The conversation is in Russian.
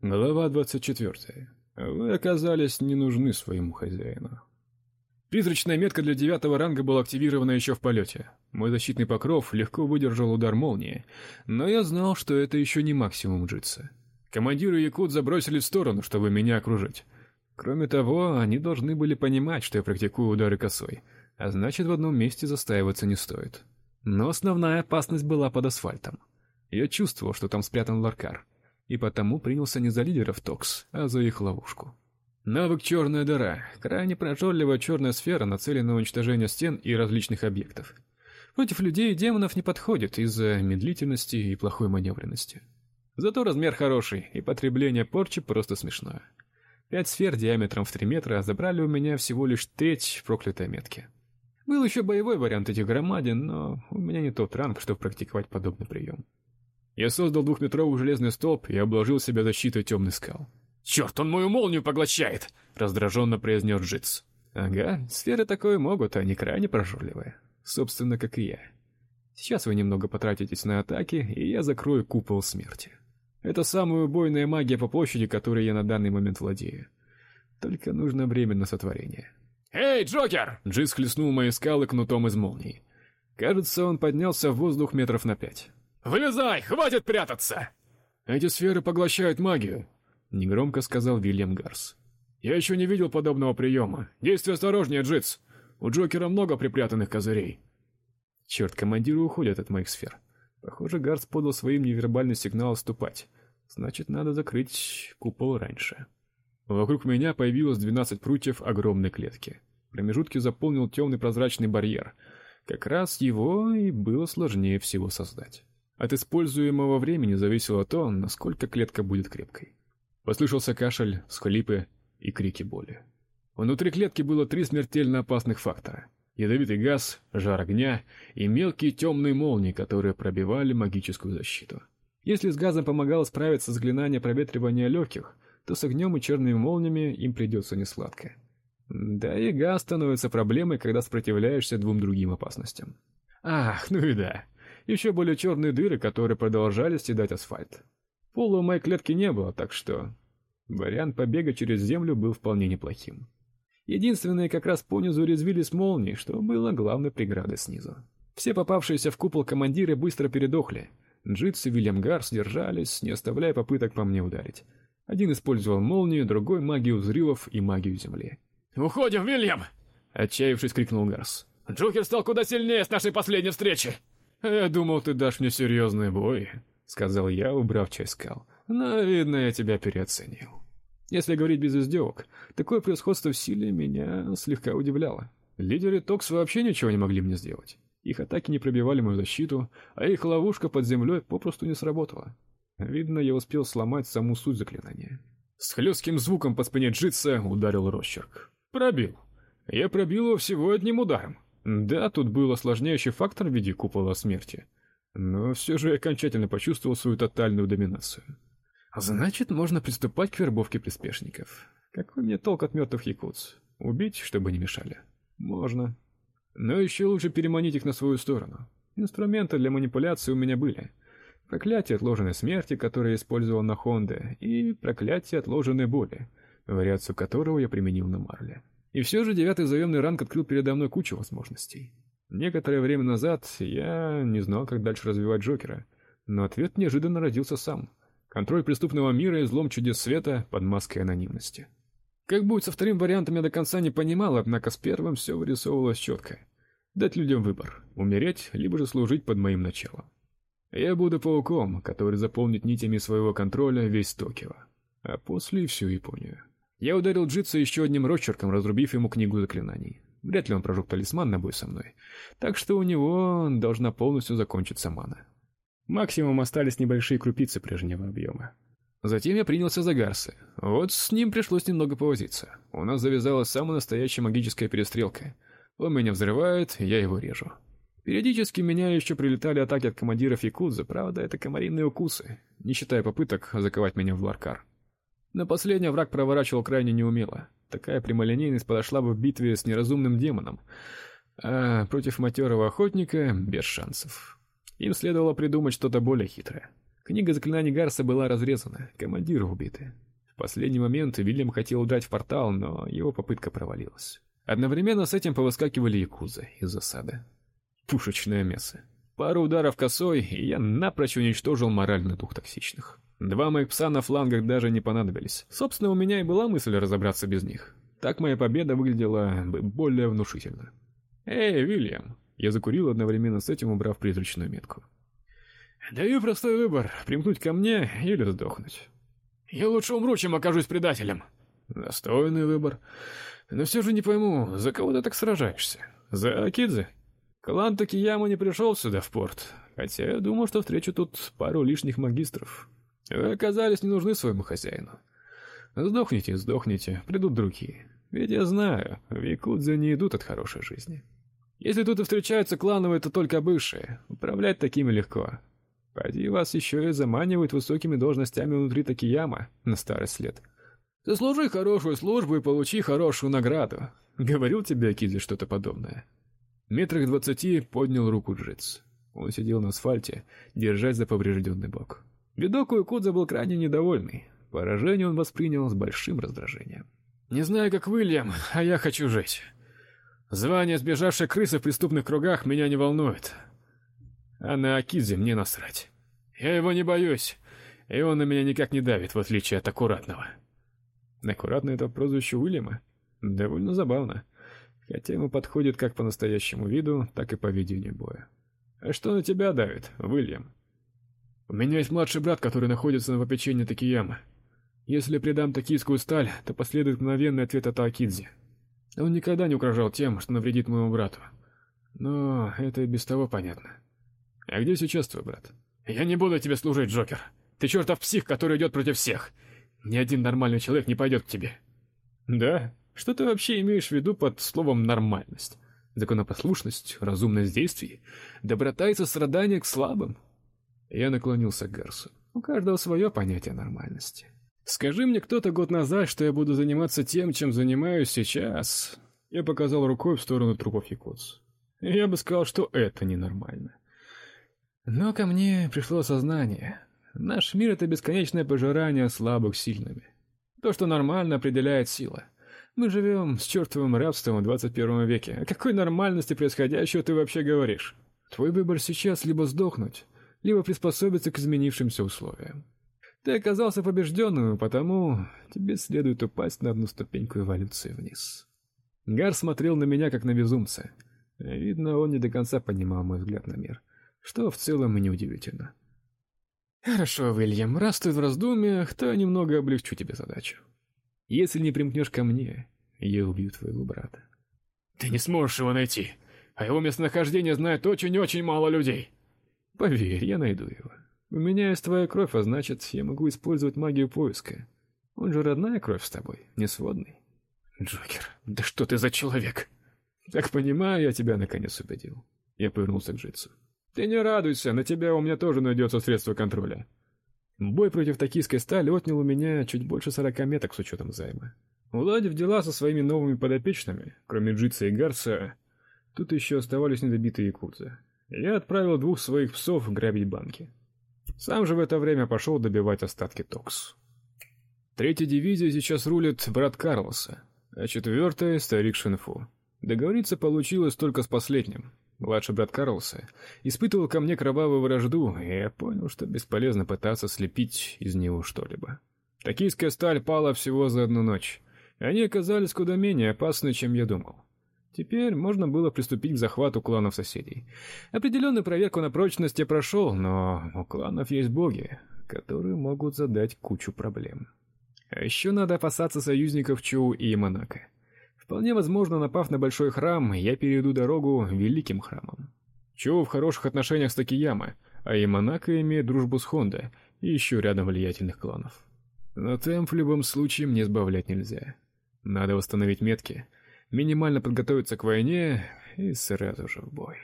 Глава 24. Вы оказались не нужны своему хозяину. Призрачная метка для девятого ранга была активирована еще в полете. Мой защитный покров легко выдержал удар молнии, но я знал, что это еще не максимум джитса. Командир и якут забросили в сторону, чтобы меня окружить. Кроме того, они должны были понимать, что я практикую удары косой, а значит, в одном месте застаиваться не стоит. Но основная опасность была под асфальтом. Я чувствовал, что там спрятан ларкар, и потому принялся не за лидеров Токс, а за их ловушку. Навык «Черная дыра» — крайне прожорливая черная сфера, нацеленная на уничтожение стен и различных объектов. Против людей и демонов не подходит из-за медлительности и плохой маневренности. Зато размер хороший, и потребление порчи просто смешное. Пять сфер диаметром в 3 метра забрали у меня всего лишь треть проклятой метки. Был еще боевой вариант этих громадин, но у меня не тот ранг, чтобы практиковать подобный прием. Я создал двухметровый железный столб и обложил себя защитой темных скал. «Черт, он мою молнию поглощает!» — раздраженно произнес Джитс. «Ага, сферы такое могут, они крайне прожорливые. Собственно, как и я. Сейчас вы немного потратитесь на атаки, и я закрою купол смерти. Это самая убойная магия по площади, которой я на данный момент владею. Только нужно время на сотворение». «Эй, Джокер!» Джитс хлестнул мои скалы кнутом из молнии. Кажется, он поднялся в воздух метров на пять. «Вылезай, хватит прятаться!» «Эти сферы поглощают магию», негромко сказал Вильям Гарс. Я еще не видел подобного приема. Действуй осторожнее, Джитс. У Джокера много припрятанных козырей. Черт, командиры уходят от моих сфер. Похоже, Гарс подал своим невербальный сигнал отступать. Значит, надо закрыть купол раньше. Вокруг меня появилось 12 прутьев огромной клетки. Промежутки заполнил темный прозрачный барьер. Как раз его и было сложнее всего создать. От используемого времени зависело то, насколько клетка будет крепкой. Послышался кашель, схлипы и крики боли. Внутри клетки было три смертельно опасных фактора: ядовитый газ, жар огня и мелкие темные молнии, которые пробивали магическую защиту. Если с газом помогало справиться заклинание проветривания легких, то с огнем и черными молниями им придется несладко. Да и газ становится проблемой, когда сопротивляешься двум другим опасностям. Ах, ну и да. Еще более черные дыры, которые продолжали съедать асфальт. Пола у моей клетки не было, так что вариант побега через землю был вполне неплохим. Единственное, как раз понизу уязвились молнии, что было главной преградой снизу. Все попавшиеся в купол командиры быстро передохли. Джитс и Вильям Гарс держались, не оставляя попыток по мне ударить. Один использовал молнию, другой магию взрывов и магию земли. "Уходим, Вильям!" отчаявшись крикнул Гарс. "Джокер стал куда сильнее с нашей последней встречи". "Я думал, ты дашь мне серьезный бой", сказал я, убрав часть скал. Но видно, я тебя переоценил. Если говорить без издевок, такое превосходство в силе меня слегка удивляло. Лидеры Токс вообще ничего не могли мне сделать. Их атаки не пробивали мою защиту, а их ловушка под землей попросту не сработала. Видно, я успел сломать саму суть заклинания. С хлестким звуком по спине Джитса ударил росчерк. Пробил. Я пробил его всего одним ударом. Да, тут был осложняющий фактор в виде купола смерти. Но все же я окончательно почувствовал свою тотальную доминацию. Значит, можно приступать к вербовке приспешников. Какой мне толк от мертвых якутс? Убить, чтобы не мешали? Можно. Но еще лучше переманить их на свою сторону. Инструменты для манипуляции у меня были. Проклятие отложенной смерти, которое я использовал на Хонде, и проклятие отложенной боли, вариацию которого я применил на Марле. И все же девятый заемный ранг открыл передо мной кучу возможностей. Некоторое время назад я не знал, как дальше развивать Джокера, но ответ неожиданно родился сам. Контроль преступного мира и злом чудес света под маской анонимности. Как будет со вторым вариантом, я до конца не понимал, однако с первым все вырисовывалось четко. Дать людям выбор: умереть либо же служить под моим началом. Я буду пауком, который заполнит нитями своего контроля весь Токио, а после всю Японию. Я ударил Джитса еще одним росчерком, разрубив ему книгу заклинаний. Вряд ли он прожег талисман на бой со мной. Так что у него должна полностью закончиться мана. Максимум остались небольшие крупицы прежнего объема. Затем я принялся за Гарсы. Вот с ним пришлось немного повозиться. У нас завязалась самая настоящая магическая перестрелка. Он меня взрывает, я его режу. Периодически меня еще прилетали атаки от командиров якудза, правда, это комариные укусы, не считая попыток заковать меня в ларкар. Но последний враг проворачивал крайне неумело. Такая прямолинейность подошла бы в битве с неразумным демоном, а против матерого охотника без шансов. Им следовало придумать что-то более хитрое. Книга заклинаний Гарса была разрезана, командиры убиты. В последний момент Вильям хотел удрать в портал, но его попытка провалилась. Одновременно с этим повыскакивали якузы из засады. Пушечное мясо. Пару ударов косой, и я напрочь уничтожил моральный дух токсичных. Два моих пса на флангах даже не понадобились. Собственно, у меня и была мысль разобраться без них. Так моя победа выглядела бы более внушительно. Эй, Вильям, я закурил одновременно с этим, убрав призрачную метку. Даю простой выбор: примкнуть ко мне или сдохнуть. Я лучше умру, чем окажусь предателем. Достойный выбор. Но все же не пойму, за кого ты так сражаешься? За Акидзе? Клан Такияма не пришел сюда в порт, хотя я думал, что встречу тут пару лишних магистров. Вы оказались не нужны своему хозяину. Сдохните, сдохните, придут другие. Ведь я знаю, в Якудзе не идут от хорошей жизни. Если тут и встречаются клановые, то только бывшие. Управлять такими легко. Поди вас еще и заманивают высокими должностями внутри Такияма на старость лет. Заслужи хорошую службу и получи хорошую награду. Говорил тебе Акидзе что-то подобное. Метрах двадцати поднял руку Джиц. Он сидел на асфальте, держась за поврежденный бок. Видок у Якудза был крайне недовольный. Поражение он воспринял с большим раздражением. Не знаю, как Уильям, а я хочу жить. Звание сбежавшей крысы в преступных кругах меня не волнует. А на Акидзе мне насрать. Я его не боюсь, и он на меня никак не давит, в отличие от аккуратного. Аккуратно это прозвище Уильяма. Довольно забавно. Хотя ему подходит как по настоящему виду, так и по ведению боя. А что на тебя давит, Уильям? У меня есть младший брат, который находится на попечении Такияма. Если предам токийскую сталь, то последует мгновенный ответ от Акидзи. Он никогда не угрожал тем, что навредит моему брату. Но это и без того понятно. А где сейчас твой брат? Я не буду тебе служить, Джокер. Ты чертов псих, который идет против всех. Ни один нормальный человек не пойдет к тебе. Да? Что ты вообще имеешь в виду под словом нормальность? Законопослушность, разумность действий, доброта и сострадание к слабым? Я наклонился к Гарсу. У каждого свое понятие нормальности. Скажи мне кто-то год назад, что я буду заниматься тем, чем занимаюсь сейчас. Я показал рукой в сторону трупов якутс. Я бы сказал, что это ненормально. Но ко мне пришло сознание. Наш мир это бесконечное пожирание слабых сильными. То, что нормально, определяет сила. Мы живем с чертовым рабством в 21 веке. О какой нормальности происходящего ты вообще говоришь? Твой выбор сейчас либо сдохнуть, либо приспособиться к изменившимся условиям. Ты оказался побежденным, потому тебе следует упасть на одну ступеньку эволюции вниз. Гар смотрел на меня как на безумца. Видно, он не до конца понимал мой взгляд на мир, что в целом и неудивительно. Хорошо, Уильям, раз ты в раздумьях, то немного облегчу тебе задачу. Если не примкнешь ко мне, я убью твоего брата. Ты не сможешь его найти, а его местонахождение знает очень-очень мало людей. Поверь, я найду его. У меня есть твоя кровь, а значит, я могу использовать магию поиска. Он же родная кровь с тобой, не сводный. Джокер, да что ты за человек? Так понимаю, я тебя наконец убедил. Я повернулся к Джитсу. Ты не радуйся, на тебя у меня тоже найдется средство контроля. Бой против токийской стали отнял у меня чуть больше сорока меток с учетом займа. Уладив дела со своими новыми подопечными, кроме Джитса и Гарса, тут еще оставались недобитые якудзы. Я отправил двух своих псов грабить банки. Сам же в это время пошел добивать остатки Токс. Третья дивизия сейчас рулит брат Карлоса, а четвертая — старик Шинфу. Договориться получилось только с последним. Младший брат Карлоса испытывал ко мне кровавую вражду, и я понял, что бесполезно пытаться слепить из него что-либо. Токийская сталь пала всего за одну ночь. Они оказались куда менее опасны, чем я думал. Теперь можно было приступить к захвату кланов соседей. Определенную проверку на прочность я прошел, но у кланов есть боги, которые могут задать кучу проблем. А еще надо опасаться союзников Чоу и Яманака. Вполне возможно, напав на большой храм, я перейду дорогу великим храмам. Чоу в хороших отношениях с Такияма, а Яманака имеет дружбу с Хонда и еще рядом влиятельных кланов. Но темп в любом случае мне сбавлять нельзя. Надо восстановить метки, минимально подготовиться к войне и сразу же в бой.